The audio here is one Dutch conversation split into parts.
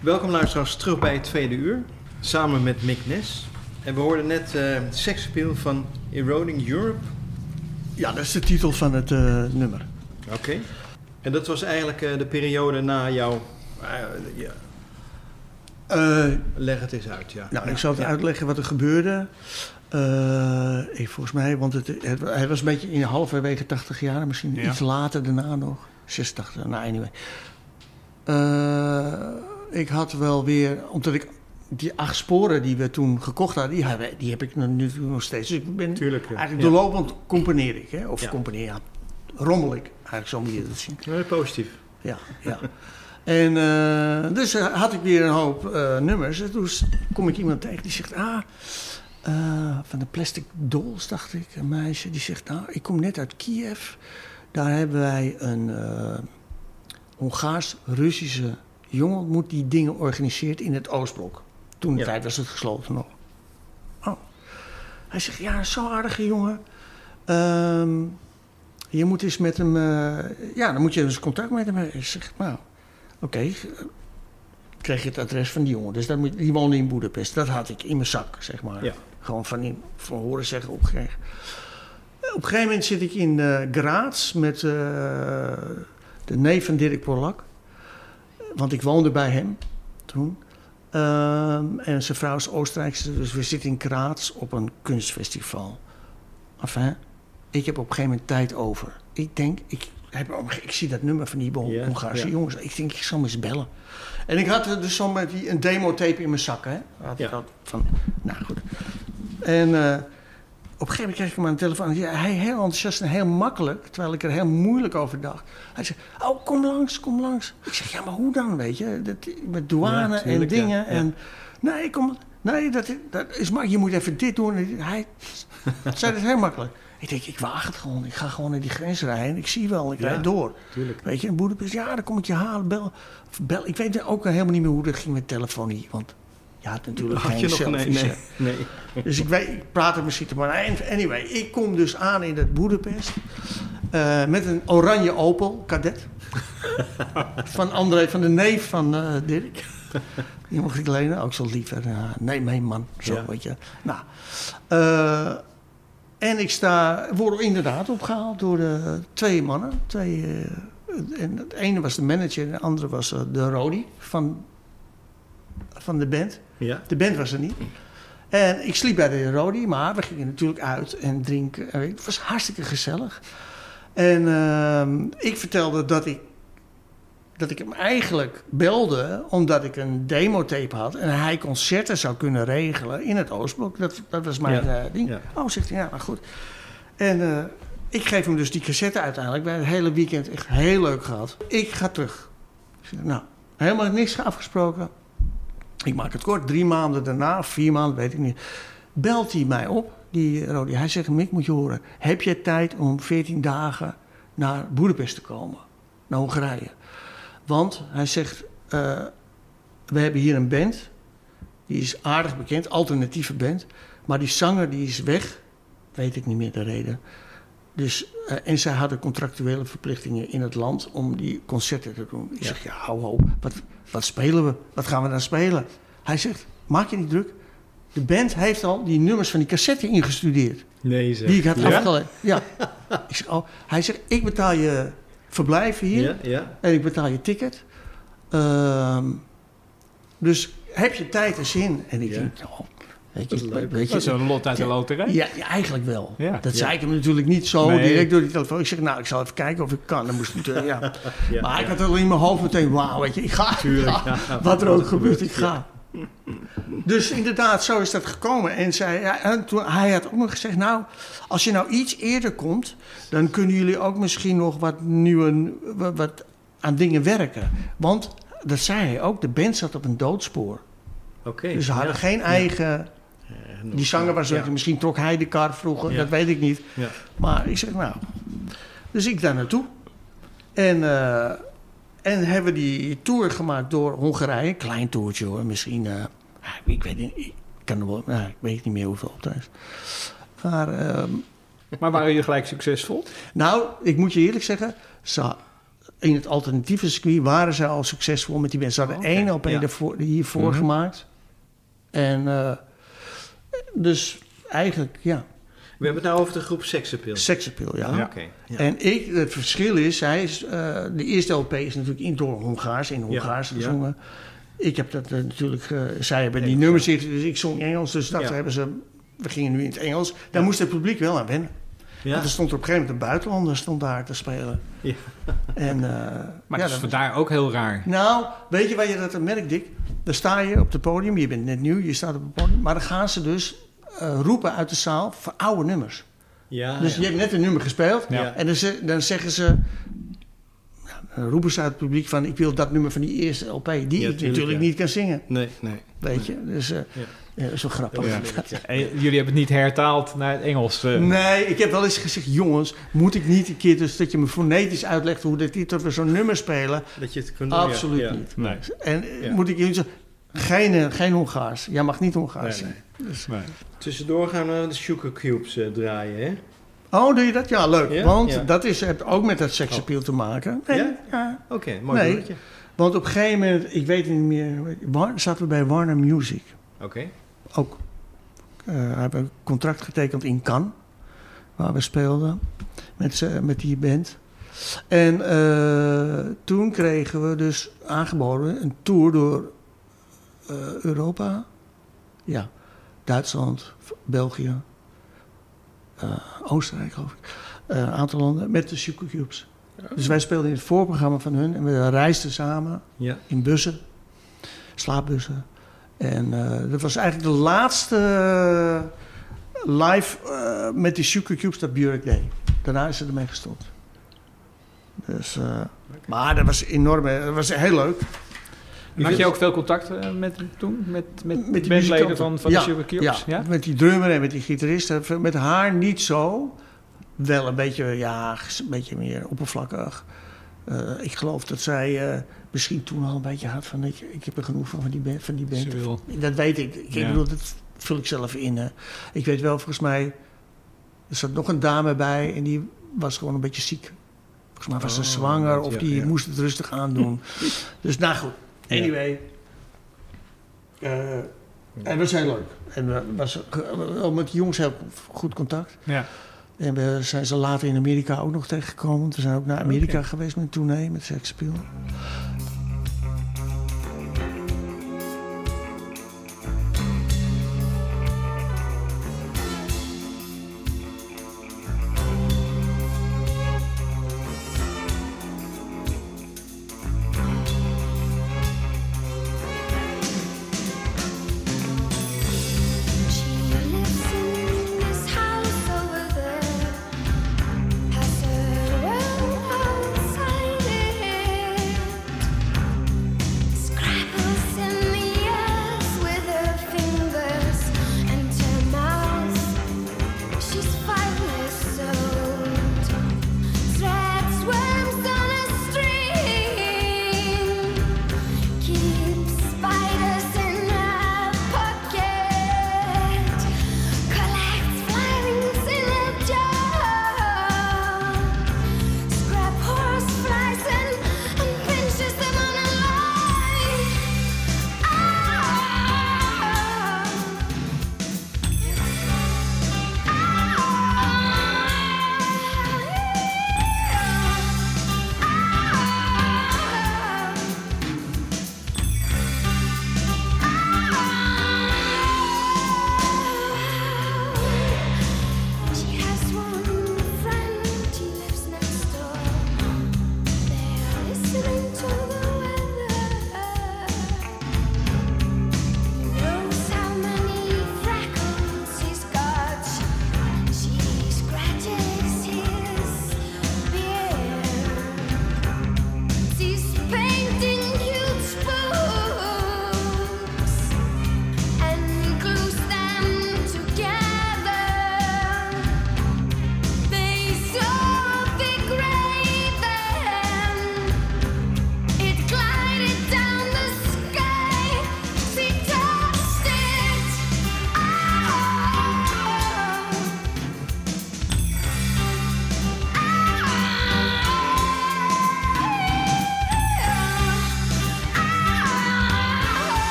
Welkom luisteraars terug bij het tweede uur, samen met Mick Nes. En we hoorden net uh, Sexappeal van Eroding Europe. Ja, dat is de titel van het uh, nummer. Oké. En dat was eigenlijk uh, de periode na jouw... ja. Leg het eens uit, ja. Nou, ik zal het ja. uitleggen wat er gebeurde. ik, volgens mij, want het, het, hij was een beetje in halverwege 80 jaar, misschien ja. iets later daarna nog. 86, nou anyway ik had wel weer, omdat ik die acht sporen die we toen gekocht hadden, die, heb, die heb ik nu nog steeds. Dus ik ben Tuurlijk, eigenlijk doorlopend componeer ik, hè? of ja. componeer, ja, rommel ik, eigenlijk zo moet je dat zien. Ja, positief. Ja, ja. en uh, dus uh, had ik weer een hoop uh, nummers. En toen kom ik iemand tegen die zegt, ah, van de Plastic Dolls, dacht ik, een meisje. Die zegt, nou, ik kom net uit Kiev. Daar hebben wij een Hongaars-Russische jongen ontmoet die dingen organiseert in het Oostblok. Toen de ja. tijd was het gesloten nog. Oh. Hij zegt, ja, zo aardige jongen. Um, je moet eens met hem... eh, ja, dan moet je dus contact met hem hebben. Ik zeg, nou, oké. eh, kreeg je het adres van die jongen. Dus dat moet, die woonde in Boedapest. Dat had ik in mijn zak, zeg maar. Ja. Gewoon van, in, van horen zeggen opgekregen. Op een gegeven moment zit ik in eh Graz met eh, de neef van Dirk Polak. Want ik woonde bij hem toen. Ehm, en zijn vrouw is Oostenrijkse, dus we zitten in Graz op een kunstfestival. Enfin, ik heb op een gegeven moment tijd over. Ik denk, ik, heb, ik zie dat nummer van die Hongaarse jongens. Ik denk, ik zal hem eens bellen. En ik had er dus zo met die, een demotape in mijn zak, hè. Had ik Ja. van, nou goed. En eh, op een gegeven moment kreeg ik hem aan de telefoon. Ja, hij heel enthousiast en heel makkelijk, terwijl ik er heel moeilijk over dacht. Hij zei, oh, kom langs, kom langs. Ik zeg, ja, maar hoe dan, weet je? Dat, met douane Ja, tuurlijk, en dingen. ja. En, nee, kom, nee dat, dat is maar, je moet even dit doen. En Hij zei het heel makkelijk. Ik denk, ik waag het gewoon. Ik ga gewoon naar die grens rijden. Ik zie wel, ik rijd door. Tuurlijk. Weet je, in Boedapest, ja, dan kom ik je halen, bel. Bel. Ik weet ook helemaal niet meer hoe dat ging met telefonie. Want je had natuurlijk Had geen je nog... Nee, nee. Dus ik, weet, ik praat er misschien te maar. Anyway, ik kom dus aan in dat Boedapest. eh, met een oranje Opel cadet. van André, van de neef van eh, Dirk. Die mocht ik lenen, ook zo lief. Ja, nee, mee man. Zo, Ja. weet je. Nou, eh, en ik sta, word inderdaad opgehaald door de twee mannen. Twee, en het ene was de manager en de andere was de Rodi van, van de band. Ja. De band was er niet. En ik sliep bij de Rodi, maar we gingen natuurlijk uit en drinken. En Het was hartstikke gezellig. En ehm, ik vertelde dat ik, dat ik hem eigenlijk belde omdat ik een demotape had. En hij concerten zou kunnen regelen in het Oostblok. Dat, dat was mijn Ja, eh, ding. ja. Oh, zegt hij, ja, maar goed. En eh, ik geef hem dus die cassette uiteindelijk. We hebben het hele weekend echt heel leuk gehad. Ik ga terug. Ik zeg, nou, helemaal niks afgesproken. Ik maak het kort, drie maanden daarna, vier maanden, weet ik niet. Belt hij mij op, die Rodi. Hij zegt, Mick, moet je horen. Heb je tijd om 14 dagen naar Boedapest te komen? Naar Hongarije. Want hij zegt, eh, we hebben hier een band. Die is aardig bekend, alternatieve band. Maar die zanger die is weg. Weet ik niet meer de reden. Dus, eh, en zij hadden contractuele verplichtingen in het land om die concerten te doen. Ik Ja. zeg, ja, hou, hou. Wat, wat spelen we? Wat gaan we dan spelen? Hij zegt, maak je niet druk. De band heeft al die nummers van die cassette ingestudeerd. Nee, zeg. Die ik had ja? afgeleid. Ja. ik zeg, oh. Hij zegt, ik betaal je verblijf hier. Ja, ja. En ik betaal je ticket. Ehm, dus heb je tijd en zin? En ik denk, oh, weet Dat je, is leuk. weet Dat is een lot uit de loterij. ja, ja, eigenlijk wel. Ja. dat Ja. zei ik hem natuurlijk niet zo Nee. direct door die telefoon. Ik zeg, nou, ik zal even kijken of ik kan. Dan moest ik natuurlijk, ja. Ja, maar ik had al in mijn hoofd meteen, wauw, weet je, ik ga. Tuurlijk, Ja, ja. Wat er ook gebeurt, ik ga. Dus inderdaad, zo is dat gekomen. En, zij, ja, en toen, hij had ook nog gezegd, nou, als je nou iets eerder komt... dan kunnen jullie ook misschien nog wat nieuwe, wat, wat aan dingen werken. Want, dat zei hij ook, de band zat op een doodspoor. Oké. Dus ze hadden ja. geen eigen... Eh, Die zanger was ja. misschien trok hij de kar vroeger, Ja. dat weet ik niet. Ja. Maar ik zeg, nou... Dus ik daar naartoe. En, eh, en hebben die tour gemaakt door Hongarije. Klein toertje hoor, misschien... eh, ik weet niet, ik, kan er wel, nou, ik weet niet meer hoeveel optredens. Maar, ehm, Maar waren jullie gelijk succesvol? nou, ik moet je eerlijk zeggen... Ze, in het alternatieve circuit waren ze al succesvol met die mensen. Ze hadden Oké, één op ja. één hiervoor Mhm. gemaakt. En eh, dus eigenlijk, ja, We hebben het nou over de groep Sexappeal. seksappeal, ja. Ja. Oké. Ja. En ik, het verschil is, hij is eh, de eerste LP is natuurlijk in door Hongaars, in Hongaars ja. gezongen. Ik heb dat eh, natuurlijk, eh, zij hebben die Engels, nummers, dus ik zong Engels, dus dat Ja. hebben ze, we gingen nu in het Engels. Daar Ja. moest het publiek wel aan wennen. Ja. Er stond er op een gegeven moment een buitenlander stond daar te spelen. Ja. En, eh, Maar ja, dat is vandaar ook heel raar. nou, weet je waar je dat merkt, Dick? Dan sta je op het podium, je bent net nieuw, je staat op het podium. Maar dan gaan ze dus eh, roepen uit de zaal voor oude nummers. Ja, dus ja. je hebt net een nummer gespeeld. Ja. En dan zeggen ze... roepen ze uit het publiek van... ik wil dat nummer van die eerste LP... die ik tuurlijk, natuurlijk ja. niet kan zingen. Nee, nee. Weet je? Dus eh Ja. wel grappig. Ja. En jullie hebben het niet hertaald naar het Engels. eh. Nee, ik heb wel eens gezegd... jongens, moet ik niet een keer... dus dat je me fonetisch uitlegt hoe dat, dat we zo'n nummer spelen... Dat je het kunt doen. Absoluut niet. Nee. En eh, Ja. moet ik jullie zeggen... Geen, eh, geen Hongaars. Jij mag niet Hongaars Nee, zingen. Nee. Tussendoor gaan we de Sugar Cubes eh, draaien, hè? Oh, doe je dat? Ja, leuk. Ja? Want Ja. dat is, heeft ook met dat seksappeal te maken. Nee, Ja? ja. Oké, mooi Nee. Want op een gegeven moment, ik weet niet meer, zaten we bij Warner Music. Oké. Ook. eh hebben we een contract getekend in Cannes, waar we speelden met, met die band. En eh, toen kregen we dus aangeboden een tour door eh, Europa. Ja, Duitsland, België, Oostenrijk geloof ik. Eh, Een aantal landen met de Supercubes. Dus wij speelden in het voorprogramma van hun en we reisden samen Ja. in bussen, slaapbussen. En eh, dat was eigenlijk de laatste eh, live eh, met die Supercubes dat Björk deed. Daarna is ze ermee gestopt. Dus, eh, maar dat was enorm, eh, dat was heel leuk. Had je ook veel contact eh, met toen? Met, met, Met die bandleden van, van Ja, de Supercubes? Ja, Ja? met die drummer en met die gitarist. Eh, Met haar niet zo. Wel een beetje, ja, een beetje meer oppervlakkig. Eh, ik geloof dat zij misschien toen al een beetje had van... Ik, ik heb er genoeg van, van die band. Van die band. Wil. Dat weet ik. Ik Ja. bedoel, dat vul ik zelf in. hè. Ik weet wel, volgens mij... Er zat nog een dame bij en die was gewoon een beetje ziek. Volgens mij was ze Oh, zwanger of die moest het rustig aandoen. dus nou goed, anyway. Eh, en is heel leuk. En we was wel met die jongens heel goed contact. Ja. En we zijn ze later in Amerika ook nog tegengekomen. Want we zijn ook naar Amerika geweest met een tournee met Sex Appeal.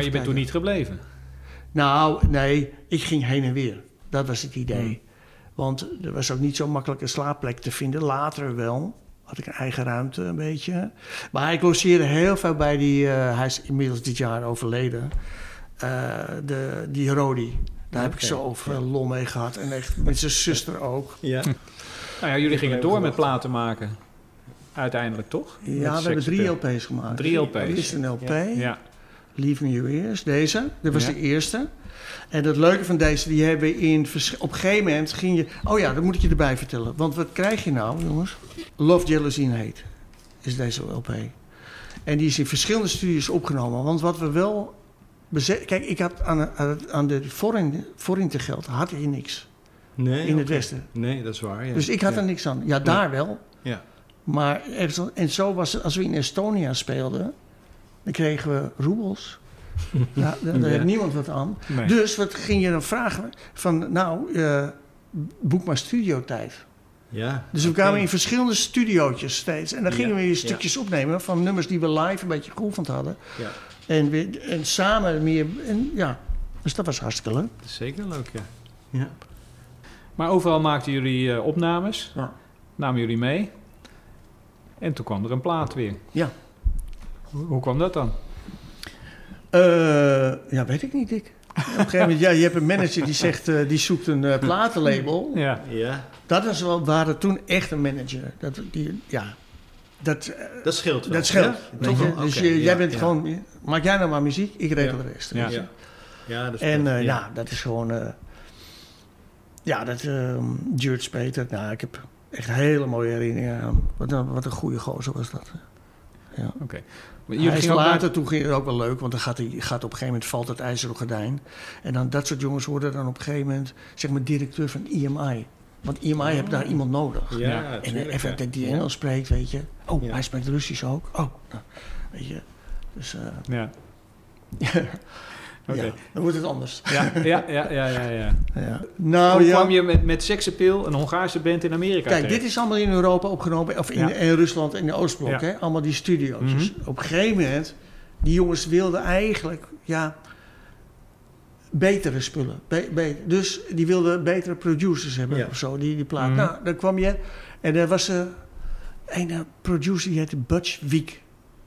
Maar je bent toen niet gebleven. Nou, nee, ik ging heen en weer. Dat was het idee. Hmm. Want er was ook niet zo makkelijk een slaapplek te vinden. Later wel. Had ik een eigen ruimte een beetje. Maar ik logeerde heel veel bij die... eh, hij is inmiddels dit jaar overleden. eh, de, die Rodi. Daar heb ik Oké, zo veel lol mee gehad. En echt met zijn zuster ook. Ja. Nou ja, jullie gingen door met platen maken. Uiteindelijk toch? Ja, Met we hebben drie. LP's gemaakt. Drie LP's. Eerst een LP. Ja. Leave Me Your Ears, deze. Dat was Ja. de eerste. En het leuke van deze, die hebben in... Op een gegeven moment ging je... Oh ja, dat moet ik je erbij vertellen. Want wat krijg je nou, jongens? Love, Jealousy and Hate is deze LP. En die is in verschillende studios opgenomen. Want wat we wel... Kijk, ik had aan, aan, de foreign, foreign te geld had je niks Nee, in het westen. Nee, dat is waar. Ja. Dus ik had ja. er niks aan. Ja, daar wel. Ja. Maar ergens, en zo was het, als we in Estonia speelden, dan kregen we roebels. Ja, daar, Ja. heeft niemand wat aan. Nee. Dus wat ging je dan vragen? Van, nou, eh, boek maar studiotijd. Ja. Dus we kwamen in verschillende studiootjes steeds. En dan gingen Ja, we weer ja. stukjes opnemen van nummers die we live een beetje geoefend hadden. Ja, En, weer, en samen meer... En, ja, dus dat was hartstikke leuk. dat is zeker leuk, ja. Ja. Maar overal maakten jullie eh, opnames. Ja. Namen jullie mee. En toen kwam er een plaat weer. Ja. Hoe, kwam dat dan? Eh, ja, weet ik niet, Dick. Op een gegeven moment, ja, je hebt een manager die zegt, eh, die zoekt een eh, platenlabel. Ja. Ja, Dat was wel, we hadden toen echt een manager. Dat, die, ja, dat, dat scheelt wel. dat scheelt. Ja? Toch wel? Dus je- ja, jij bent ja. gewoon, maak jij nou maar muziek, ik regel Ja. de rest. Ja. je. Ja. Ja, dat is En ja. ja, dat is gewoon, eh, ja, dat, ehm George Peter, nou, ik heb echt hele mooie herinneringen aan. Wat een, wat een goede gozer was dat. Oké. Hij Jullie is later, naar- toen ging het ook wel leuk, want dan gaat, hij, gaat op een gegeven moment valt het ijzeren gordijn. En dan dat soort jongens worden dan op een gegeven moment, zeg maar, directeur van IMI. Want IMI heeft daar iemand nodig. Ja, Ja. En tuurlijk, eh, even ja. dat die Engels spreekt, weet je. Oh, Ja. hij spreekt Russisch ook. Oh, nou, weet je. Dus eh, Ja. Oké. ja, dan wordt het anders. Ja, ja, ja, ja, ja, ja. Ja. Nou Hoe kwam je met, met Sexappeal, een Hongaarse band in Amerika Kijk, dit is allemaal in Europa opgenomen, of in, in Rusland en de Oostblok, hè? allemaal die studio's. Mhm. Dus op een gegeven moment, die jongens wilden eigenlijk, ja, betere spullen. Be- beter. Dus die wilden betere producers hebben of zo, die, die plaat. Mhm. Nou, dan kwam je, en er was een eh, producer, die heette Butch Wiek.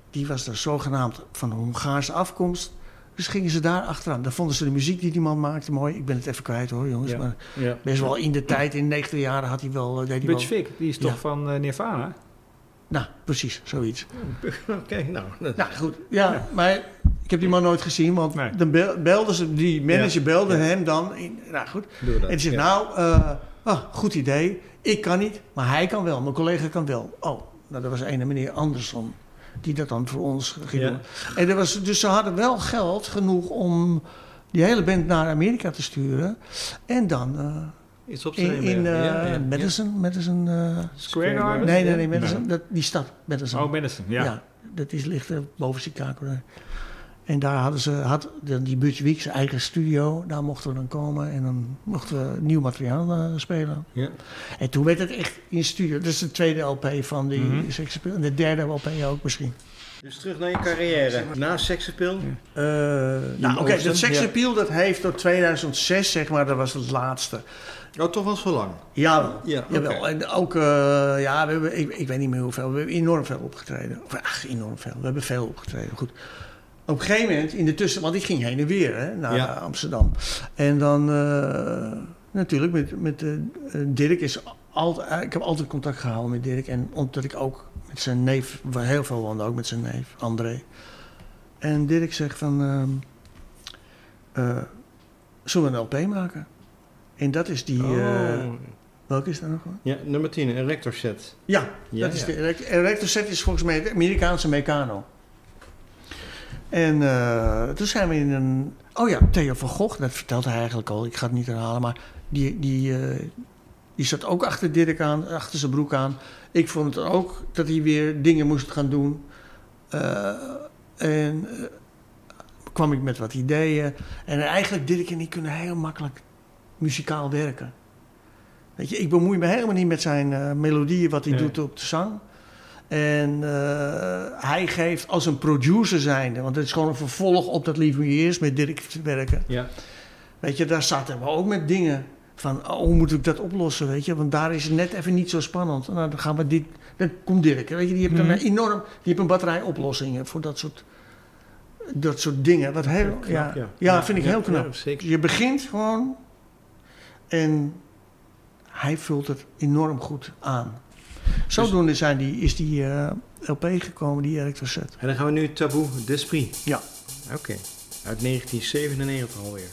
Die was er zogenaamd van Hongaarse afkomst. Dus gingen ze daar achteraan. Dan vonden ze de muziek die die man maakte mooi. Ik ben het even kwijt hoor, jongens. Ja. Maar Ja. best wel in de tijd, in de 90 jaren had hij wel... eh, Deed Butch Vig, die is toch Ja. van eh, Nirvana? nou, precies, zoiets. Oké, nou. dat- Nou, goed. Ja, maar ik heb die man nooit gezien, want Nee. dan bel- belden ze, die manager belde hem dan. In, nou goed. Dat. En die zegt, nou, eh, ah, goed idee. Ik kan niet, maar hij kan wel. Mijn collega kan wel. Oh, nou, dat was een meneer Anderson. Die dat dan voor ons ging Ja. doen. En er was, dus ze hadden wel geld genoeg om die hele band naar Amerika te sturen. En dan eh, Iets op in, in eh, Ja, ja, Madison, Madison eh, Square Garden? nee, nee, nee, Madison, Nee. Dat, die stad, Madison. Oh, Madison, ja. Ja. dat is, ligt er boven Chicago. En daar hadden ze, had dan die Butch Week zijn eigen studio. Daar mochten we dan komen en dan mochten we nieuw materiaal eh, spelen. Ja. En toen werd het echt in studio. Dat is de tweede LP van die. Sex Appeal. En de derde LP ook misschien. Dus terug naar je carrière. Na Sexappeal. Eh, nou, oké, dat Sex ja. Appeal dat heeft tot 2006, zeg maar, dat was het laatste. Oh, toch wel zo lang. Ja, Jawel. oké. En ook, eh, ja, we hebben, ik, ik weet niet meer hoeveel. We hebben enorm veel opgetreden. Of, ach, enorm veel. We hebben veel opgetreden. Goed. Op een gegeven moment, in de tussen, want ik ging heen en weer hè, naar Ja. Amsterdam. En dan eh, natuurlijk met, met eh, Dirk is altijd, ik heb altijd contact gehouden met Dirk. En omdat ik ook met zijn neef, heel veel woonde ook met zijn neef, André. En Dirk zegt van, eh, zullen we een LP maken? En dat is die, eh, Oh. welke is dat nog? Ja, nummer 10, een rector set. Ja, Ja, dat is de elect- Electro Set is volgens mij de Amerikaanse Meccano. En eh, toen zijn we in een... Oh ja, Theo van Gogh, dat vertelde hij eigenlijk al. Ik ga het niet herhalen, maar die, die, eh, die zat ook achter Dirk aan, achter zijn broek aan. Ik vond het ook dat hij weer dingen moest gaan doen. Eh, en kwam ik met wat ideeën. En eigenlijk Dirk en ik kunnen heel makkelijk muzikaal werken. Weet je, ik bemoei me helemaal niet met zijn melodieën, wat hij Nee. doet op de zang. En eh, hij geeft als een producer zijnde, want het is gewoon een vervolg op dat Lieve Years met Dirk te werken. Ja. Weet je, daar zaten we ook met dingen van, oh, hoe moet ik dat oplossen, weet je? Want daar is het net even niet zo spannend. Nou, dan gaan we dit, dan komt Dirk, weet je, die heeft Mhm. een enorm, die heeft een batterij oplossingen voor dat soort, dat soort dingen. Wat heel, Knap, ja, ja. ja, vind ik heel knap. Zeker. Je begint gewoon en hij vult het enorm goed aan. Zodoende zijn die, is die eh, LP gekomen, die Erik Verzet. En dan gaan we nu Taboe d'Esprit. Ja. Oké. Uit 1997 alweer.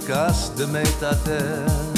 casse de mes tâtères.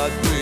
like me.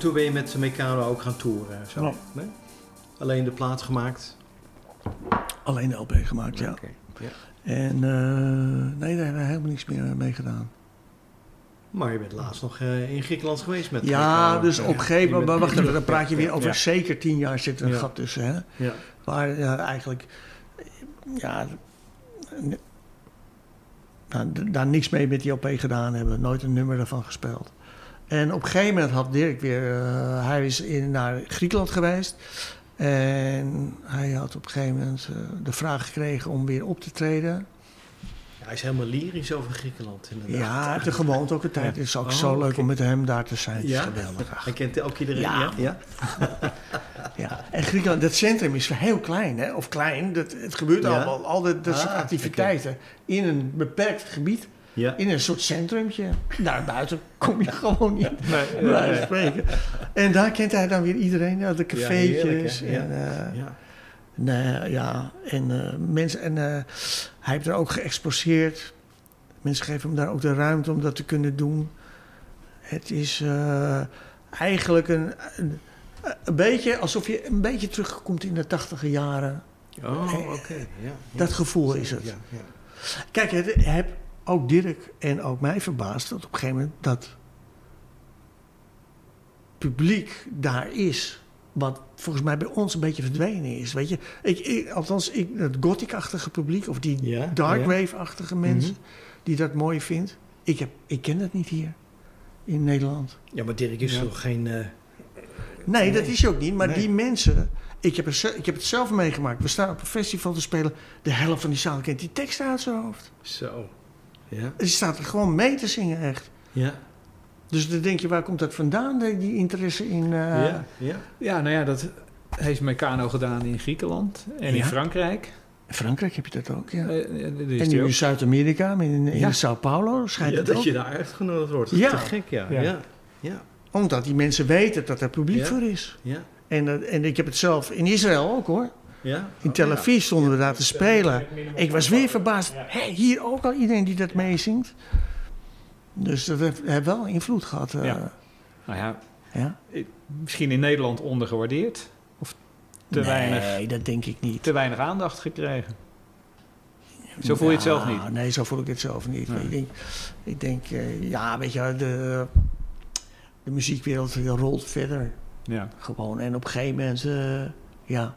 Toen ben je met Meccano ook gaan toeren. Zo. Nee? Alleen de plaat gemaakt. Alleen de LP gemaakt, ja. Ja. En eh, nee, daar hebben we helemaal niks meer mee gedaan. Maar je bent laatst nog eh, in Griekenland geweest met Ja, dus op een gegeven moment, wacht even, dan praat je weer over Ja. zeker tien jaar zit er een Ja. gat tussen, hè? Ja. Waar eigenlijk, ja, nou, daar niks mee met die LP gedaan hebben. Nooit een nummer daarvan gespeeld. En op een gegeven moment had Dirk weer, eh, hij is in, naar Griekenland geweest. En hij had op een gegeven moment eh, de vraag gekregen om weer op te treden. Ja, hij is helemaal lyrisch over Griekenland. Inderdaad. Ja, hij heeft er gewoond ook een tijd. Het is ook Oh, zo leuk om met hem daar te zijn. Ja? geweldig. Hij kent ook iedereen. Ja. Ja. ja? En Griekenland, dat centrum is heel klein, hè? of klein. Dat, het gebeurt allemaal, al dat, dat soort Ah, activiteiten in een beperkt gebied, Ja. in een soort centrumtje. Daarbuiten kom je gewoon niet, Nee, spreken. En daar kent hij dan weer iedereen, ja, de cafeetjes. hè? Ja. en, eh, Ja. nee, ja, en eh, mensen, en eh, hij heeft er ook geëxposeerd. Mensen geven hem daar ook de ruimte om dat te kunnen doen. Het is eh, eigenlijk een, een, een beetje alsof je een beetje terugkomt in de tachtige jaren. Oh, oké. Ja. Ja. Dat gevoel is het. Ja, ja. Kijk, het heb ook Dirk en ook mij verbaasd dat op een gegeven moment dat publiek daar is. Wat volgens mij bij ons een beetje verdwenen is. Weet je, ik, ik, althans, ik, het gothic-achtige publiek of die Ja, ja. darkwave-achtige mensen Mhm. die dat mooi vindt. Ik, heb, ik ken dat niet hier in Nederland. Ja, maar Dirk is Ja. toch geen... eh, Nee, dat is je ook niet. Maar Nee. die mensen. Ik heb, er, ik heb het zelf meegemaakt. We staan op een festival te spelen. De helft van die zaal kent die tekst uit zijn hoofd. Zo. Ja. Die staat er gewoon mee te zingen, echt. Ja. Dus dan denk je, waar komt dat vandaan, die die interesse in... eh, ja. Ja. Ja, nou ja, dat heeft Meccano gedaan in Griekenland en in. Frankrijk. In Frankrijk heb je dat ook, ja. Eh, eh, is en nu in. Zuid-Amerika, in, in Ja. Sao Paulo, schijnt Ja, het dat ook. je daar uitgenodigd wordt. Ja. Te gek, ja. Ja. Ja. Ja. Omdat die mensen weten dat er publiek Ja. voor is. Ja. En, dat- en ik heb het zelf in Israël ook, hoor. Ja. In Tel Aviv stonden we daar te spelen. Ik was weer verbaasd. Hé, hier ook al iedereen die dat meezingt. Dus dat heeft, heeft wel invloed gehad. eh, Ja. Nou ja, ja. misschien in Nederland ondergewaardeerd. Of te, nee, weinig, dat denk ik niet. te weinig aandacht gekregen. Zo voel je het zelf niet. Nee, zo voel ik het zelf niet. Nee. Ik denk, ik denk eh, ja, weet je, de, de muziekwereld rolt verder. Ja. Gewoon. En op een gegeven moment, eh, ja,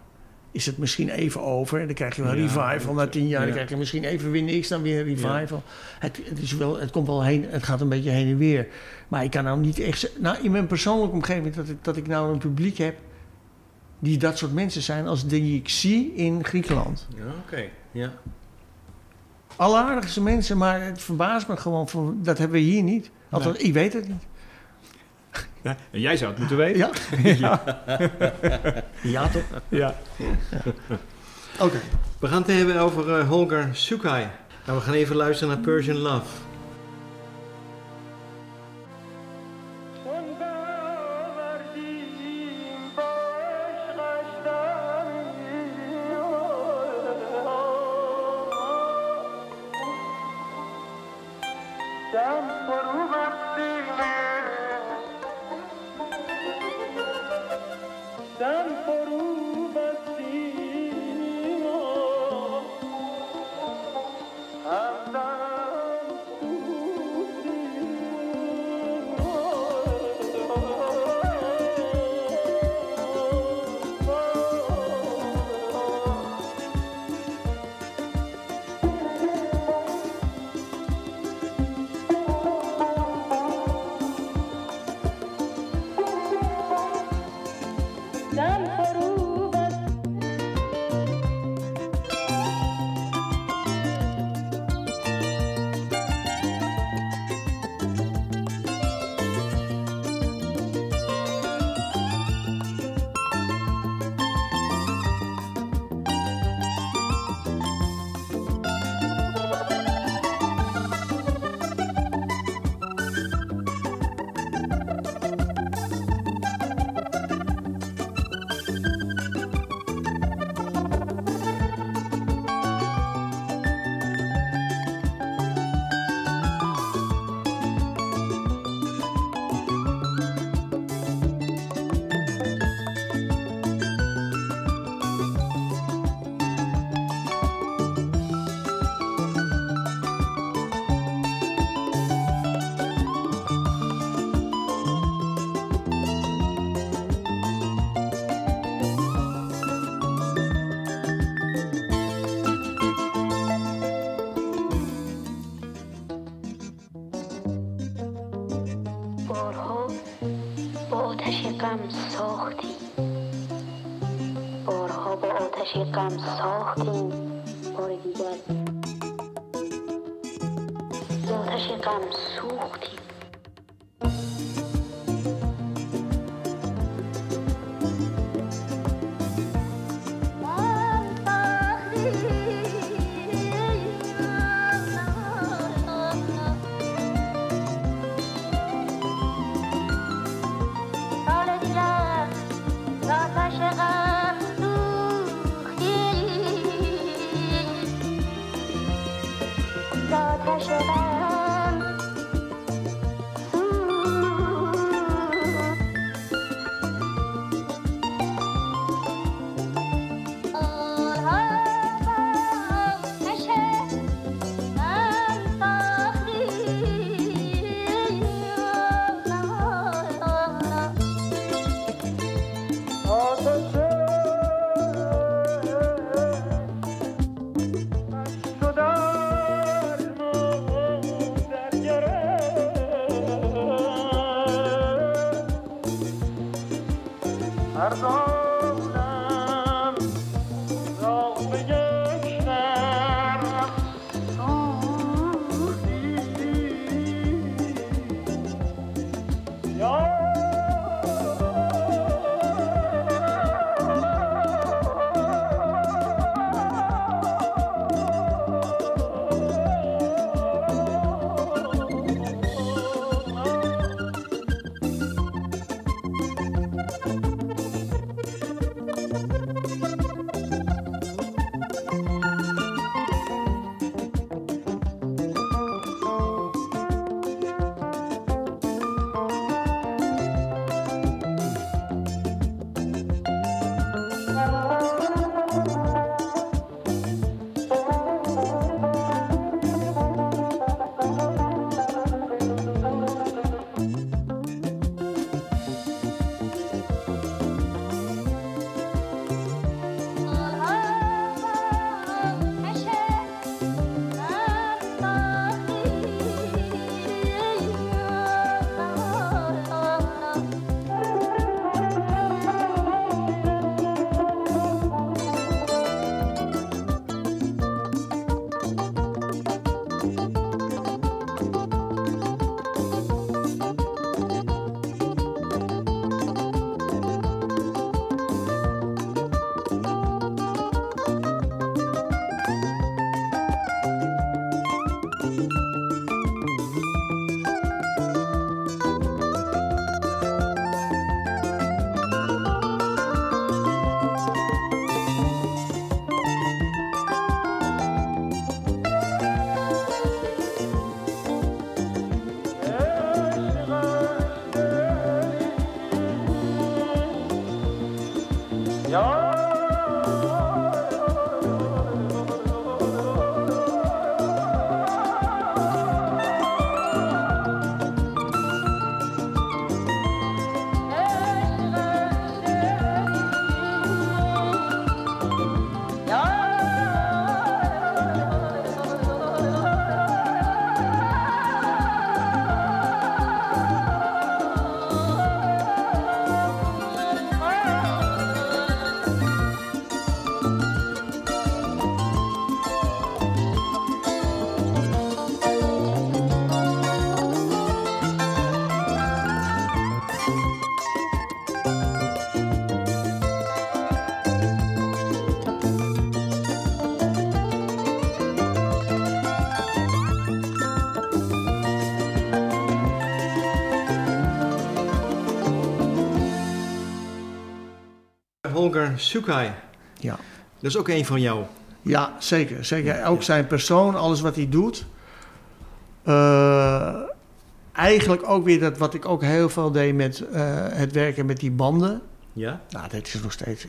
is het misschien even over. En dan krijg je wel een Ja, revival na tien jaar. ja. Dan krijg je misschien even weer niks, dan weer een revival. Het, het, is wel, het komt wel heen, het gaat een beetje heen en weer. Maar ik kan nou niet echt... Nou, in mijn persoonlijke omgeving, dat ik, dat ik nou een publiek heb... die dat soort mensen zijn als die ik zie in Griekenland. Ja, oké. Ja. Alleraardigste mensen, maar het verbaast me gewoon. Van, dat hebben we hier niet. Althans, ik weet het niet. En jij zou het moeten weten. Ja, ja. ja toch? Ja. Oké. We gaan het hebben over eh, Holger Sukai. Nou, we gaan even luisteren naar Persian Love. Holger Sukai. Ja. Dat is ook een van jou. Ja, zeker. zeker. Ook zijn persoon, alles wat hij doet. Eh, eigenlijk ook weer dat wat ik ook heel veel deed met eh, het werken met die banden. Ja? Nou, dat is nog steeds.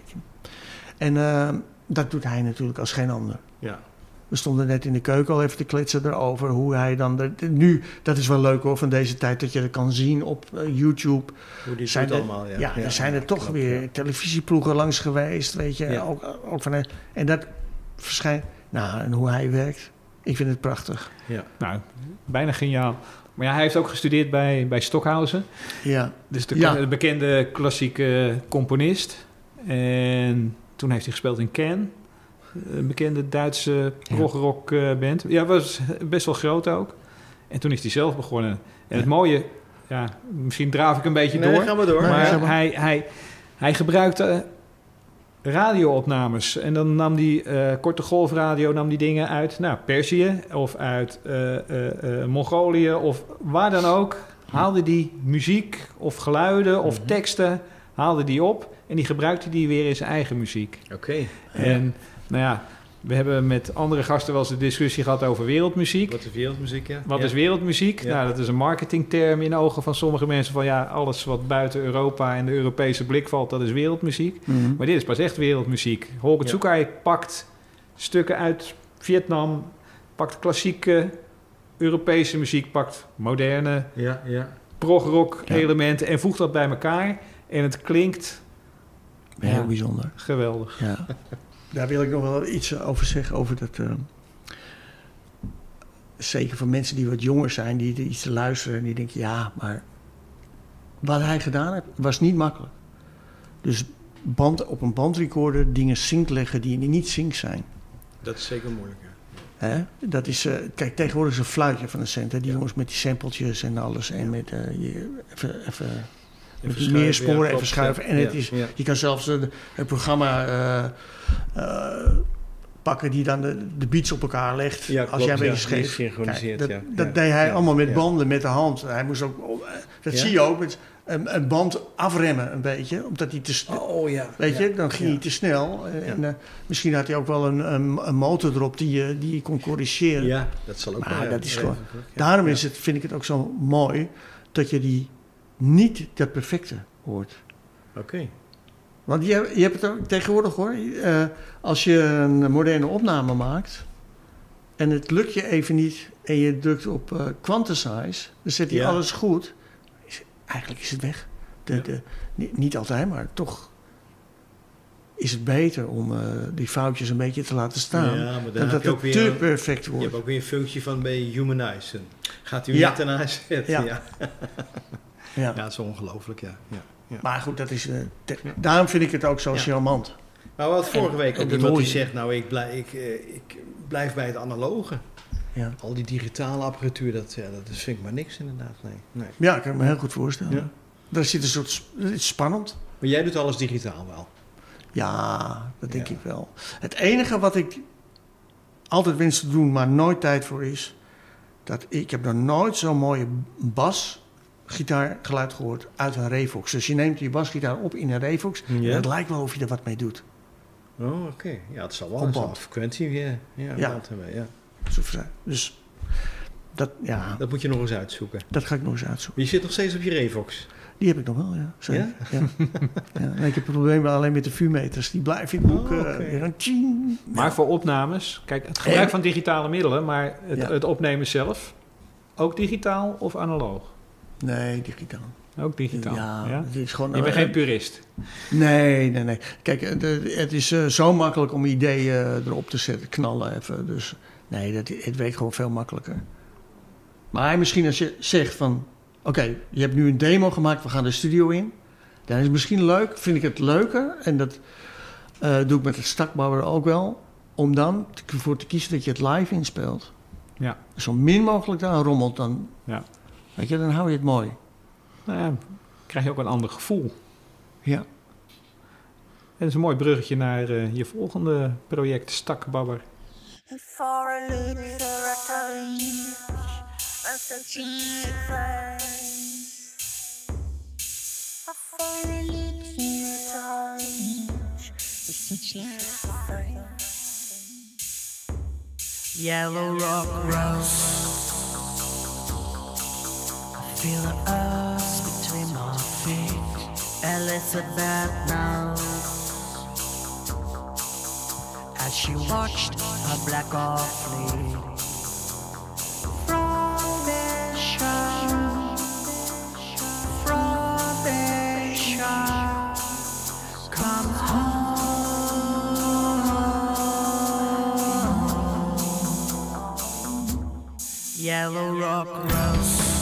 En eh, dat doet hij natuurlijk als geen ander. Ja. We stonden net in de keuken al even te kletsen erover hoe hij dan... de- nu, dat is wel leuk hoor, van deze tijd, dat je dat kan zien op eh, YouTube. Hoe die Zijn doet er- allemaal. Ja, Ja, er zijn er toch klopt, weer ja. televisieploegen langs geweest, weet je. Ja. Ook, ook van, en dat verschijnt... Nou, en hoe hij werkt, ik vind het prachtig. Ja. Nou, bijna geniaal. Maar ja, hij heeft ook gestudeerd bij, bij Stockhausen. Ja, Dus de, Ja. de bekende klassieke componist. En toen heeft hij gespeeld in Cannes. Een bekende Duitse Ja. progrock eh, band. Ja, was best wel groot ook. En toen is hij zelf begonnen. En Ja. het mooie... Ja, misschien draaf ik een beetje Nee, door. gaan we door. Maar hij, hij, hij gebruikte radioopnames. En dan nam die eh, korte golfradio nam die dingen uit nou, Perzië of uit eh, eh, eh, Mongolië of waar dan ook. Haalde die muziek of geluiden of Mhm. teksten, haalde die op en die gebruikte die weer in zijn eigen muziek. Oké. En nou ja, we hebben met andere gasten wel eens de discussie gehad over wereldmuziek. Wat is wereldmuziek, ja? Wat Ja. is wereldmuziek? Ja. Nou, dat is een marketingterm in ogen van sommige mensen. Van ja, alles wat buiten Europa en de Europese blik valt, dat is wereldmuziek. Mhm. Maar dit is pas echt wereldmuziek. Holger Ja. Tsukai pakt stukken uit Vietnam, pakt klassieke Europese muziek, pakt moderne Ja, ja. prog-rock Ja. elementen en voegt dat bij elkaar. En het klinkt heel bijzonder. geweldig. Ja. Daar wil ik nog wel iets over zeggen, over dat... eh, zeker voor mensen die wat jonger zijn, die iets te luisteren... en die denken, ja, maar wat hij gedaan heeft, was niet makkelijk. Dus band, op een bandrecorder dingen sync leggen die niet sync zijn. Dat is zeker moeilijk, ja. Hè? Dat is, eh, kijk, tegenwoordig is een fluitje van een cent. Hè? Die jongens met die sampletjes en alles. En met eh, je, even, even, met meer sporen ja, even klopt, schuiven. En het is, je kan zelfs eh, het programma eh, eh, pakken die dan de, de beats op elkaar legt. Ja, als jij een beetje scheef. dat ja. dat Ja. deed hij allemaal met banden, met de hand. Hij moest ook, eh, dat zie je ook, met een, een band afremmen een beetje. Omdat hij te snel... Oh ja. Weet je, dan ging hij te snel. En, eh, misschien had hij ook wel een, een, een motor erop die je, die je kon corrigeren. Ja, dat zal ook Maar wel, dat is gewoon-. Daarom is het, vind ik het ook zo mooi dat je die niet dat perfecte hoort. Oké. Want je, je hebt het ook tegenwoordig hoor. eh, als je een moderne opname maakt en het lukt je even niet en je drukt op eh quantize, dan zet hij Ja. alles goed. Is, eigenlijk is het weg. De, Ja. de, niet, niet altijd, maar toch is het beter om eh, die foutjes een beetje te laten staan. Ja, maar dan dat je ook het weer... te een- perfect Je wordt. hebt ook weer een functie van bij humanizen. Gaat u Ja. net ernaast zetten. Ja. Ja. Ja. Dat is ongelooflijk, ja. ja. ja. Maar goed, dat is, te- daarom vind ik het ook zo charmant. Maar hadden vorige En- week ook iemand die zegt... nou, ik blijf, ik, eh, ik blijf bij het analoge. Ja. Al die digitale apparatuur, dat, ja, dat vind ik maar niks inderdaad. Nee. nee. ja, ik kan me heel goed voorstellen. Ja. Daar zit een soort, het spannend. Maar jij doet alles digitaal wel. Ja, dat denk Ja. ik wel. Het enige wat ik altijd wens te doen, maar nooit tijd voor is... dat ik heb nog nooit zo'n mooie basgitaargeluid gehoord uit een Revox. Dus je neemt je basgitaar op in een Revox... Ja. en het lijkt wel of je er wat mee doet. Oh, oké. Ja, het zal wel Op een frequentie ja, ja, Ja. hebben. Ja. Dus dat, ja, Dat moet je nog eens uitzoeken. dat ga ik nog eens uitzoeken. Je zit nog steeds op je Revox. Die heb ik nog wel, ja. Zeker. Ja? Ja. Nee, ik heb het probleem alleen met de vuurmeters. Die blijven in het boek. Oh, eh, oké. weer een tjing. Maar voor opnames, kijk, het gebruik van digitale middelen, maar het, Ja. het opnemen zelf, ook digitaal of analoog? Nee, digitaal. Ook digitaal. Ja, Ja, het is gewoon... Je bent geen purist. Nee, nee, nee. Kijk, eh, de- het is eh, zo makkelijk om ideeën eh, erop te zetten, knallen even. Dus nee, dat, het werkt gewoon veel makkelijker. Maar misschien als je zegt van... Oké, je hebt nu een demo gemaakt, we gaan de studio in. Dan is het misschien leuk, vind ik het leuker. En dat doe ik met het stakbouwer ook wel. Om dan ervoor te kiezen dat je het live inspeelt. Ja. Zo min mogelijk daar rommelt dan. Ja. Weet je, dan hou je het mooi. Nou ja, krijg je ook een ander gevoel. Ja. En dat is een mooi bruggetje naar eh, je volgende project, Stakbabber. Look feel the earth between my feet. Elizabeth knows. As she watched her black off flee. From the shore, from the shore, comes home. Yellow rock rose.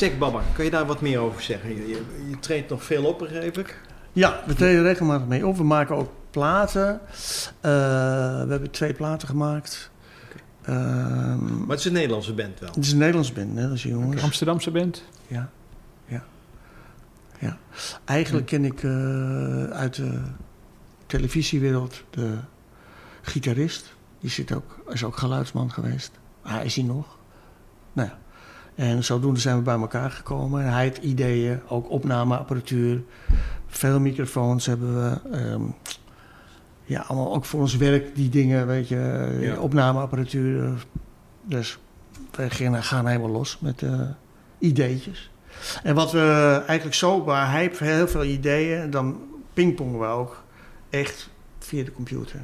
Stekbabba, kan je daar wat meer over zeggen? Je, je, je treedt nog veel op, begreep ik. Ja, we treden regelmatig mee op. We maken ook platen. Eh, we hebben twee platen gemaakt. Ehm, Maar het is een Nederlandse band wel. het is een Nederlands band, Nederlandse jongens. Amsterdamse band. Ja, ja, ja. Eigenlijk ken ik eh, uit de televisiewereld de gitarist. Die zit ook, is ook geluidsman geweest. Hij is hij nog. Nou ja. En zodoende zijn we bij elkaar gekomen. En hij had ideeën, ook opnameapparatuur. Veel microfoons hebben we. ehm, ja, allemaal ook voor ons werk, die dingen, weet je. eh, Ja. Opnameapparatuur. Dus we gaan, gaan helemaal los met eh ideetjes. En wat we eigenlijk zo, waar hij heeft heel veel ideeën, dan pingpongen we ook echt via de computer.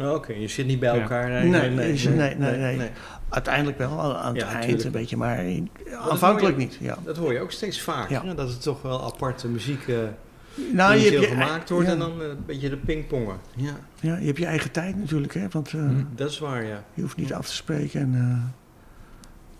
Oh, Oké, je zit niet bij Ja. elkaar. Nee, nee, nee, nee, nee. Uiteindelijk wel, aan het Ja, eind tuurlijk. een beetje, maar aanvankelijk niet. Ja. Dat hoor je ook steeds vaker. Dat het toch wel aparte muziek eh Nou, je initieel hebt je, gemaakt wordt ja, en dan eh, een beetje de pingpongen. Ja, ja, je hebt je eigen tijd natuurlijk, hè, want eh, Hm. dat is waar, ja. je hoeft niet af te spreken. En, eh,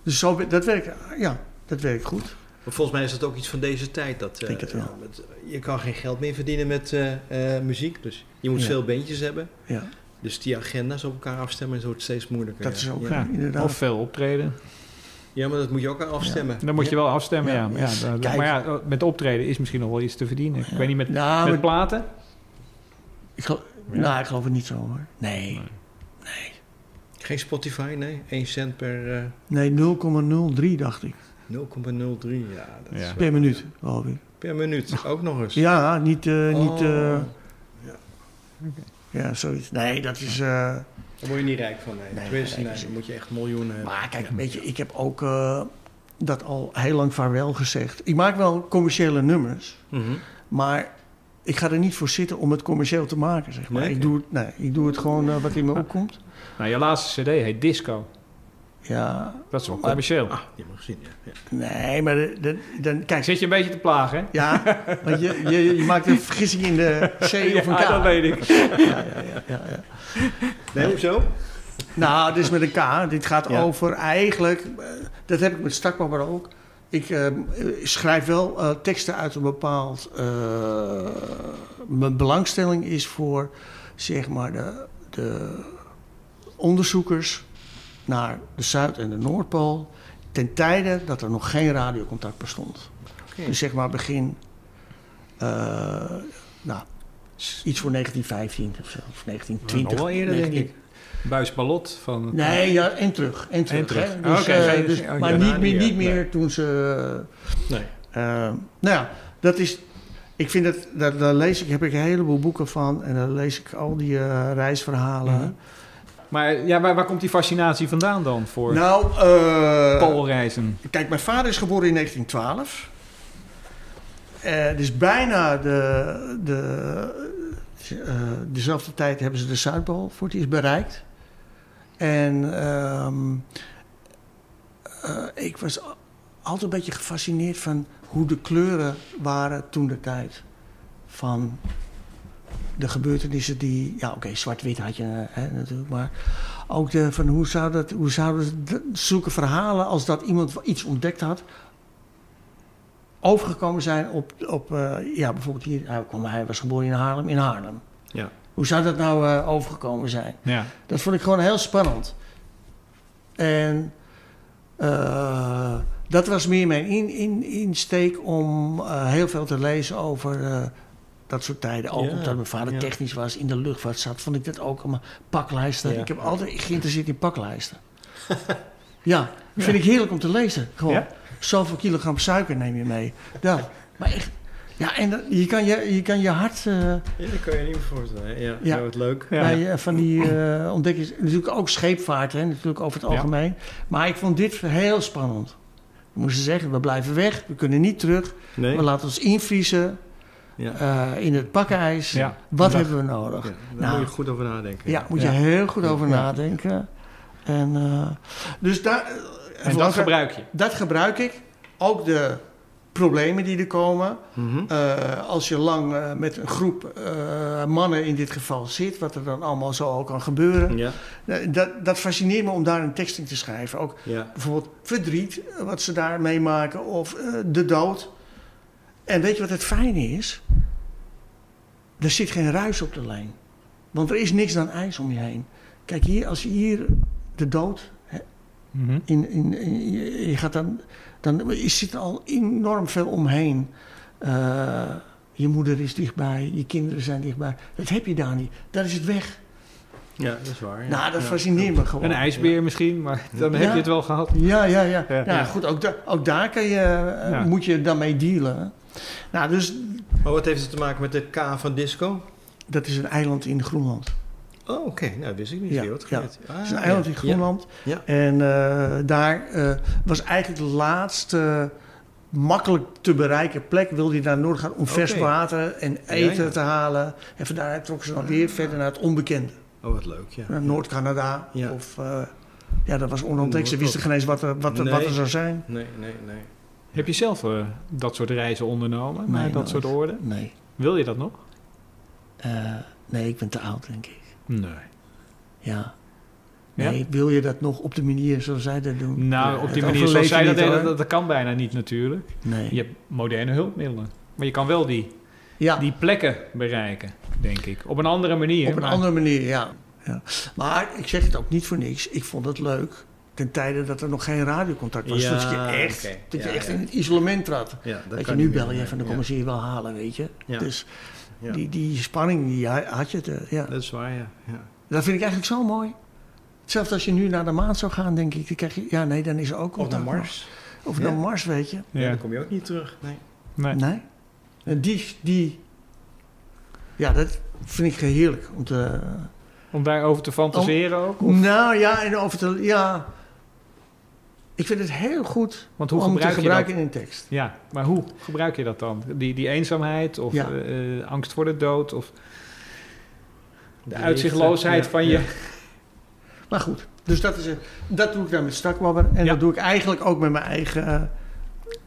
dus zo, dat werkt, ja, dat werkt goed. Maar volgens mij is dat ook iets van deze tijd. Dat, eh, Denk het wel. met- je kan geen geld meer verdienen met eh, eh, muziek. Dus je moet Ja. veel bandjes hebben. Ja, Dus die agenda's op elkaar afstemmen is wordt steeds moeilijker. dat ja. is ook Ja. Ja. inderdaad. Of veel optreden. Ja, maar dat moet je ook afstemmen. Dan moet je wel afstemmen, ja. Ja. Maar, ja, da- Kijk. maar ja, met optreden is misschien nog wel iets te verdienen. Ik weet niet, met, nou, met maar- platen? ik, geloof, nou, ik geloof het niet zo hoor. Nee, Nee. nee. Geen Spotify, nee. 1 cent per eh, Nee, 0,03 dacht ik. 0,03. Ja, dat is Ja. Per minuut, geloof ik. per minuut. Ook nog eens. Ja, niet... eh, niet eh, Oh. Ja, zoiets. Nee, dat is... eh, Daar word je niet rijk van, nee. Nee, nee, nee, dan moet je echt miljoenen hebben. Maar kijk, weet je, ik heb ook eh, dat al heel lang vaarwel gezegd. Ik maak wel commerciële nummers, Mhm. maar ik ga er niet voor zitten om het commercieel te maken, zeg maar. Nee? Ik, doe het, nee, ik doe het gewoon eh, wat in me opkomt. Nou, je laatste cd heet Disco. Ja, Dat is wel Maar- commercieel. Ah, je hebt hem gezien, ja. ja. nee, maar de, de- dan, kijk, Zit je een beetje te plagen, hè? ja, want je, je, je maakt een vergissing in de C of een K. Ja, dat weet ik. Ja, ja, ja, ja, ja. Nee, hoezo? Nou, dit is met een K. Dit gaat Ja. over eigenlijk, eh, dat heb ik met Stakbabber ook. Ik eh, schrijf wel eh, teksten uit een bepaald. eh, mijn belangstelling is voor zeg maar de, de onderzoekers naar de Zuid- en de Noordpool. Ten tijde dat er nog geen radiocontact bestond. Oké. Dus zeg maar begin. eh, nou, iets voor 1915 of zo. Of 1920. Nog wel eerder, denk 19 ik. Buis Ballot van... Nee, ja, en terug. En terug. terug. hè. Dus, Oké, eh, dus- oh, maar ja, niet, meer, niet meer nee. toen ze... Nee. eh, nou ja, dat is... Ik vind dat, dat, daar lees ik, heb ik een heleboel boeken van. En dan lees ik al die eh, reisverhalen. Mhm. Maar ja, waar, waar komt die fascinatie vandaan dan voor Nou, poolreizen? kijk, mijn vader is geboren in 1912. eh, dus bijna de, de, eh, dezelfde tijd hebben ze de Zuidpool voor het eerst bereikt. En ehm, eh, ik was altijd een beetje gefascineerd van hoe de kleuren waren toen de tijd. Van de gebeurtenissen die... Ja, oké, zwart-wit had je hè, natuurlijk, maar... Ook de, van hoe zou dat, hoe zouden zulke verhalen als dat iemand iets ontdekt had, overgekomen zijn op, op eh, ja, bijvoorbeeld hier, hij, kwam, hij was geboren in Haarlem, in Haarlem. Ja. Hoe zou dat nou eh, overgekomen zijn? Ja. Dat vond ik gewoon heel spannend. En eh, dat was meer mijn in, in, insteek om heel veel te lezen over dat soort tijden. Ook Ja, omdat mijn vader ja. technisch was, in de luchtvaart zat, vond ik dat ook allemaal paklijsten. Ja. Ik heb altijd geïnteresseerd in paklijsten. ja, vind ik heerlijk om te lezen. Gewoon, zoveel kilogram suiker neem je mee. Ja, maar echt. Ja, en dat- je kan je, je, kan je hart... Ja, dat kan je niet meer voorstellen. Ja, Ja. ja. wat leuk. Bij eh, van die eh ontdekkings... Natuurlijk ook scheepvaart, hè, natuurlijk over het algemeen. Maar ik vond dit heel spannend. We moesten zeggen, we blijven weg, we kunnen niet terug. Nee? We laten ons invriezen Ja. eh, in het pakkenijs. Ja. Wat hebben we nodig? Ja, Ja, daar Nou. moet je goed over nadenken. moet je Ja. heel goed over Ja. nadenken. En, eh, dus daar... En dat gebruik je. Dat gebruik ik. Ook de problemen die er komen. Mhm. Eh, als je lang eh, met een groep eh, mannen in dit geval zit, wat er dan allemaal zo al kan gebeuren. Ja, Eh, Dat, dat fascineert me om daar een tekst in te schrijven. Ook ja. bijvoorbeeld verdriet, eh, wat ze daar meemaken, of eh, de dood. En weet je wat het fijne is? Er zit geen ruis op de lijn. Want er is niks dan ijs om je heen. Kijk, hier, als je hier de dood Mhm. in, in, in- je, je gaat dan, dan je zit er al enorm veel omheen. Eh, je moeder is dichtbij, je kinderen zijn dichtbij. Dat heb je daar niet. Daar is het weg. ja, dat is waar. Ja. Nou, dat Ja. fascineert me gewoon. Een ijsbeer misschien, maar dan heb je het wel gehad. Ja, ja, ja. Ja. ja. goed, ook, da- ook daar kan je, eh, Ja. moet je dan mee dealen. Nou, dus Maar wat heeft het te maken met de K van disco? dat is een eiland in Groenland. Oh, oké. Nou, wist ik niet. Ja, wat ja. Ah, Het is een eiland ja. in Groenland. Ja. En eh, daar eh, was eigenlijk de laatste makkelijk te bereiken plek. Wilde je naar Noord gaan om vers water en eten te halen. En vandaar trokken ze dan weer verder naar het onbekende. Oh, wat leuk, ja. Naar Noord-Canada. Ja. Of, eh, ja, dat was onontdekt. Ze wisten geen eens wat er, wat, er- wat er zou zijn. Nee, nee, nee. Heb je zelf eh, dat soort reizen ondernomen naar dat nooit. soort oorden? Nee. Wil je dat nog? Eh, nee, ik ben te oud, denk ik. Nee. Ja. Ja? Nee, wil je dat nog op de manier zoals zij dat doen? Nou, op die manier zoals zij dat deden, hoor. dat, dat kan bijna niet natuurlijk. Nee. Je hebt moderne hulpmiddelen. Maar je kan wel die, ja. die plekken bereiken, denk ik. Op een andere manier. Op een maar- andere manier, ja. ja. Maar ik zeg het ook niet voor niks. Ik vond het leuk ten tijde dat er nog geen radiocontact was. Ja, dat je echt, dat je Ja, echt ja. in het isolement trad. Ja, dat weet je, nu bel je van, dan Ja. komen ze je wel halen, weet je. Ja. Dus Ja. die, die spanning, die ha- had je. Te, ja. Dat is waar, ja. ja. Dat vind ik eigenlijk zo mooi. Hetzelfde als je nu naar de maan zou gaan, denk ik. Dan krijg je, ja, nee, dan is er ook Of naar. Mars. Of Ja. naar Mars, weet je. Ja. Ja. dan kom je ook niet terug. Nee. Nee. Nee. En die, die... Ja, dat vind ik heerlijk om te... Om daarover te fantaseren ook? Of? Nou ja, en over te... Ja. Ik vind het heel goed Want hoe om te gebruik je gebruiken dat? in een tekst. Ja, maar hoe gebruik je dat dan? Die, die eenzaamheid of Ja. eh, angst voor de dood of de De uitzichtloosheid van ja. je... Maar goed, dus dat, is, dat doe ik dan met Stakwabber. En Ja. dat doe ik eigenlijk ook met mijn eigen... eh,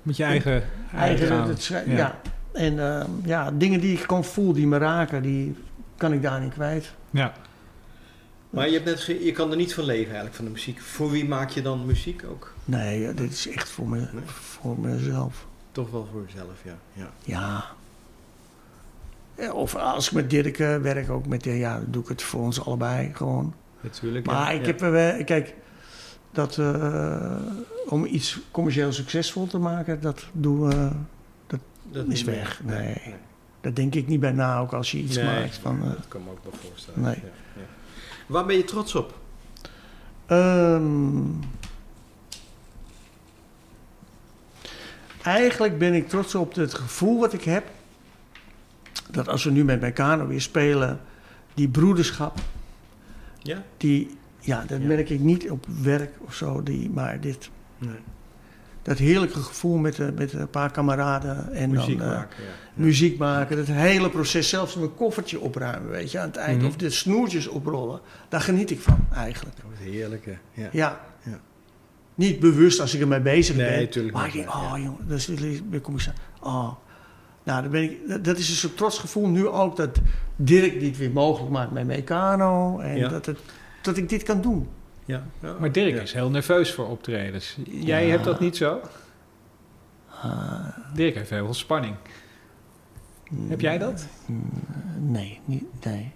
Met je eigen... eigen het Ja. ja. En eh, ja, dingen die ik gewoon voel, die me raken, die kan ik daar niet kwijt. Ja. Maar je, hebt net je kan er niet van leven eigenlijk, van de muziek. Voor wie maak je dan muziek ook? Nee, dit is echt voor, me, Nee? voor mezelf. Toch wel voor jezelf, ja. ja. Ja. Of als ik met Dirk werk, ook met, ja, dan doe ik het voor ons allebei gewoon. Natuurlijk. Maar ja. ik heb, kijk, dat, eh, om iets commercieel succesvol te maken, dat doen we, Dat is niet meer. weg. Nee. daar denk ik niet bij na, ook als je iets Nee, maakt van... eh, dat kan me ook wel voorstellen. Nee. Ja, ja. Waar ben je trots op? Ehm, eigenlijk ben ik trots op het gevoel wat ik heb. Dat als we nu met Meccano weer spelen, die broederschap, Ja? die, ja, dat Ja. merk ik niet op werk of zo, die, maar dit, Nee. dat heerlijke gevoel met, met een paar kameraden. En Muziek dan, eh, maken. Ja. muziek maken. Het hele proces, zelfs mijn koffertje opruimen, weet je, aan het eind. Mhm. Of de snoertjes oprollen. Daar geniet ik van, eigenlijk. Oh, wat heerlijk, hè. Ja. Ja. Niet bewust als ik ermee bezig Nee, ben. tuurlijk maar niet, ik denk, oh ja. jongen, dat is, dan kom ik zo, oh. Nou, dan ben ik, dat- dat is een soort trots gevoel nu ook dat Dirk dit weer mogelijk maakt met Meccano. En Ja. dat, het, dat ik dit kan doen. Ja. Ja. Maar Dirk Ja. is heel nerveus voor optredens. Jij Ja. hebt dat niet zo? Ah, Dirk heeft heel veel spanning. Heb jij dat? nee, niet, nee.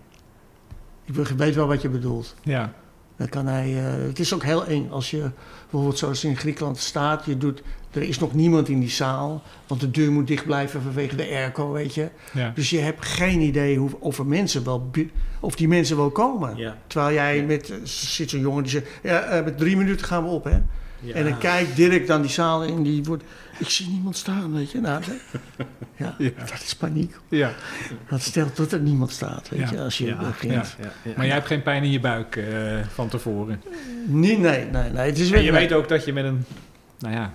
Ik weet wel wat je bedoelt. Ja. Dan kan hij, eh, het is ook heel eng als je bijvoorbeeld zoals in Griekenland staat. Je doet, er is nog niemand in die zaal, want de deur moet dicht blijven vanwege de airco, weet je. ja. Dus je hebt geen idee hoe, of, er mensen wel, of die mensen wel komen. Ja. Terwijl jij met, er zit zo'n jongen die zegt, ja, eh, met drie minuten gaan we op, hè. Ja. En dan kijkt Dirk dan die zaal in, die wordt, ik zie niemand staan, weet je. Nou, dat, ja, Ja. dat is paniek. ja. Dat stelt dat er niemand staat, weet Ja. je, als je Ja. begint. Ja. Ja, ja. Maar jij hebt geen pijn in je buik eh, van tevoren. Nee, nee, nee, nee. Het is En je weet ook dat je met een, nou ja,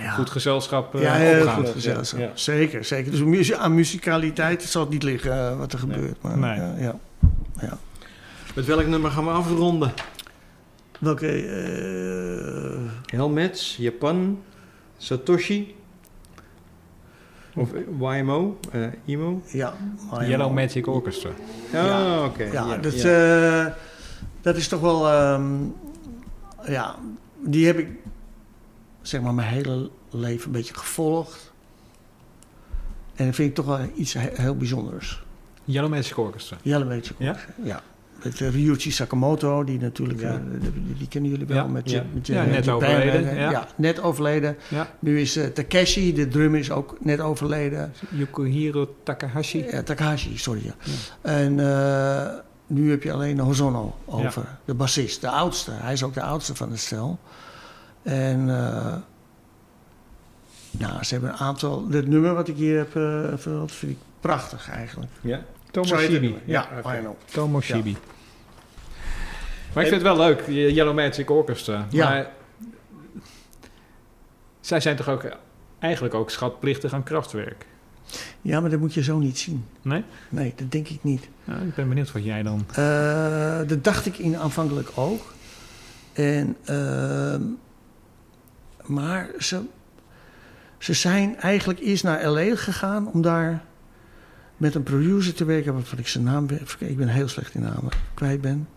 Ja. goed gezelschap eh Ja, heel opgaat. goed gezelschap. ja. Zeker, zeker. Dus muzie- aan muzikaliteit zal het niet liggen eh, wat er gebeurt. Maar, Nee. ja, ja. Met welk nummer gaan we afronden? Welke... eh, Helmets, Japan, Satoshi. Of YMO, eh Imo. ja, Yellow Magic Orchestra. Oh, Ja. oké. Ja, dat, ja. eh, dat is toch wel... ehm, ja, die heb ik zeg maar mijn hele leven een beetje gevolgd. En dat vind ik toch wel iets he- heel bijzonders. Yellow Magic Orchestra. Yellow Magic Ja? Orchestra, ja. Met eh, Ryuichi Sakamoto, die natuurlijk, Ja. eh, die, die kennen jullie wel. Ja. Met, je- met je- Ja, net overleden, ja. net overleden. Nu is eh, Takeshi, de drummer, is ook net overleden. Yukihiro Takahashi. Ja, Takahashi, sorry. Ja. En nu heb je alleen Hozono over, de bassist, de oudste. Hij is ook de oudste van het stel. En eh, nou, ze hebben een aantal... Dit nummer wat ik hier heb verteld, vind ik prachtig eigenlijk. ja. Tomoshibi. Ja. I know. Tomoshibi. Maar ik vind het wel leuk, die Yellow Magic Orchestra. Ja. Maar zij zijn toch ook eigenlijk ook schatplichtig aan krachtwerk? Ja, maar dat moet je zo niet zien. Nee? Nee, dat denk ik niet. Nou, ik ben benieuwd wat jij dan... Eh, dat dacht ik in aanvankelijk ook. En, ehm, maar ze, ze zijn eigenlijk eerst naar L.A. gegaan om daar met een producer te werken. Waarvan ik zijn naam. Ik ben heel slecht in namen kwijt ben.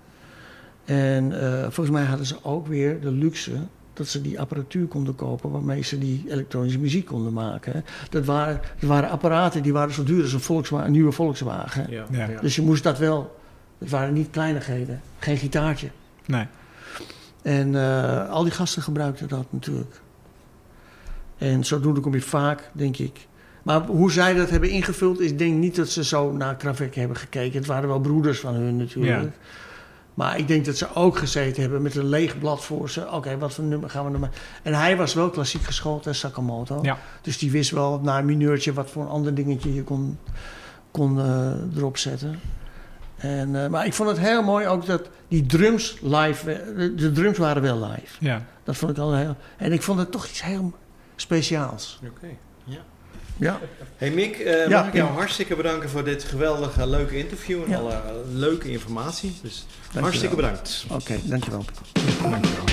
En eh, volgens mij hadden ze ook weer de luxe dat ze die apparatuur konden kopen waarmee ze die elektronische muziek konden maken. Dat waren, dat waren apparaten die waren zo duur als een, Volkswagen, een nieuwe Volkswagen. Ja. Ja. Dus je moest dat wel. Het waren niet kleinigheden. Geen gitaartje. Nee. En eh, al die gasten gebruikten dat natuurlijk. En zodoende kom je vaak, denk ik. Maar hoe zij dat hebben ingevuld, is denk ik niet dat ze zo naar Kravek hebben gekeken. Het waren wel broeders van hun natuurlijk. Ja. Maar ik denk dat ze ook gezeten hebben met een leeg blad voor ze. Oké, wat voor nummer gaan we nummer? En hij was wel klassiek geschoold, hè, Sakamoto. Ja. Dus die wist wel na een mineurtje wat voor een ander dingetje je kon, kon eh, erop zetten. En, eh, maar ik vond het heel mooi ook dat die drums live... De, de drums waren wel live. Ja. Dat vond ik al heel... En ik vond het toch iets heel speciaals. Oké. Ja. Hey Mick, eh, Ja, mag ik jou ja. hartstikke bedanken voor dit geweldige, leuke interview en Ja. alle leuke informatie. Dus Dankjewel. hartstikke bedankt. Oké, dankjewel. Dankjewel.